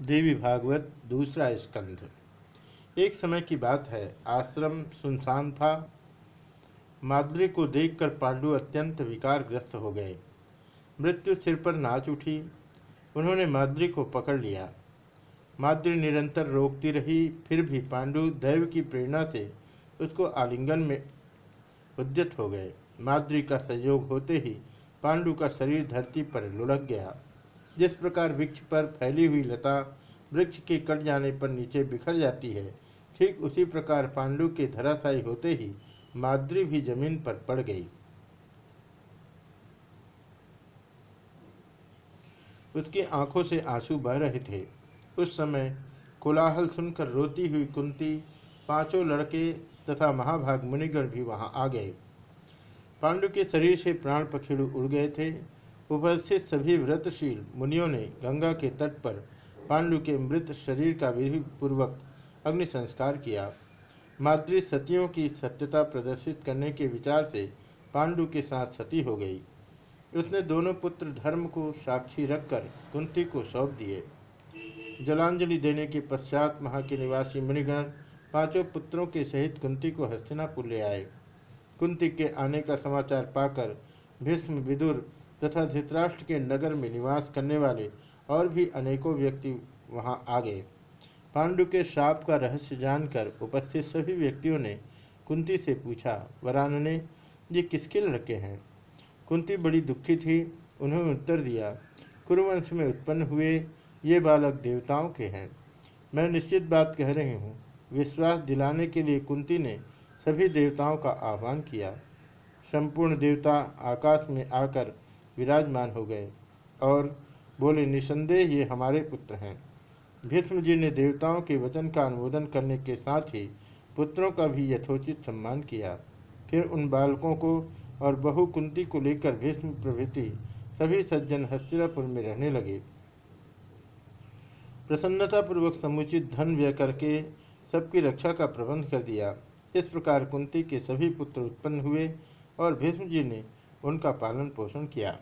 देवी भागवत, दूसरा स्कंध। एक समय की बात है, आश्रम सुनसान था। माद्री को देखकर पांडु अत्यंत विकारग्रस्त हो गए। मृत्यु सिर पर नाच उठी। उन्होंने माद्री को पकड़ लिया। माद्री निरंतर रोकती रही, फिर भी पांडु दैव की प्रेरणा से उसको आलिंगन में उद्यत हो गए। माद्री का संयोग होते ही पांडु का शरीर धरती पर लुढ़क गया। जिस प्रकार वृक्ष पर फैली हुई लता वृक्ष के कट जाने पर नीचे बिखर जाती है, ठीक उसी प्रकार पांडु के धराशायी होते ही माद्री भी ज़मीन पर पड़ गई। उसकी आँखों से आँसू बह रहे थे। उस समय कोलाहल सुनकर रोती हुई कुंती, पाँचों लड़के तथा महाभाग मुनिगण भी वहाँ आ गए। पांडु के शरीर से प्राण पखेड़ू उड़ गए थे। उपस्थित सभी व्रतशील मुनियों ने गंगा के तट पर पांडु के मृत शरीर का विधि पूर्वक अग्नि संस्कार किया। मातृ सतियों की सत्यता प्रदर्शित करने के विचार से पांडु के साथ सती हो गई। उसने दोनों पुत्र धर्म को साक्षी रखकर कुंती को सौंप दिए। जलांजलि देने के पश्चात वहाँ के निवासी मुनिगण पाँचों पुत्रों के सहित कुंती को हस्तिनापुर ले आए। कुंती के आने का समाचार पाकर भीष्म विदुर तथा धृतराष्ट्र के नगर में निवास करने वाले और भी अनेकों व्यक्ति वहाँ आ गए। पांडु के श्राप का रहस्य जानकर उपस्थित सभी व्यक्तियों ने कुंती से पूछा वरानने ये किसके लड़के हैं? कुंती बड़ी दुखी थी। उन्होंने उत्तर दिया, कुरुवंश में उत्पन्न हुए ये बालक देवताओं के हैं। मैं निश्चित बात कह रही हूँ, विश्वास दिलाने के लिए कुंती ने सभी देवताओं का आह्वान किया। संपूर्ण देवता आकाश में आकर विराजमान हो गए और बोले, निसंदेह ये हमारे पुत्र हैं। भीष्म जी ने देवताओं के वचन का अनुमोदन करने के साथ ही पुत्रों का भी यथोचित सम्मान किया। फिर उन बालकों को और बहु कुंती को लेकर भीष्म प्रभृति सभी सज्जन हस्तिनापुर में रहने लगे। प्रसन्नतापूर्वक समुचित धन व्यय करके सबकी रक्षा का प्रबंध कर दिया। इस प्रकार कुंती के सभी पुत्र उत्पन्न हुए और भीष्म जी ने उनका पालन पोषण किया।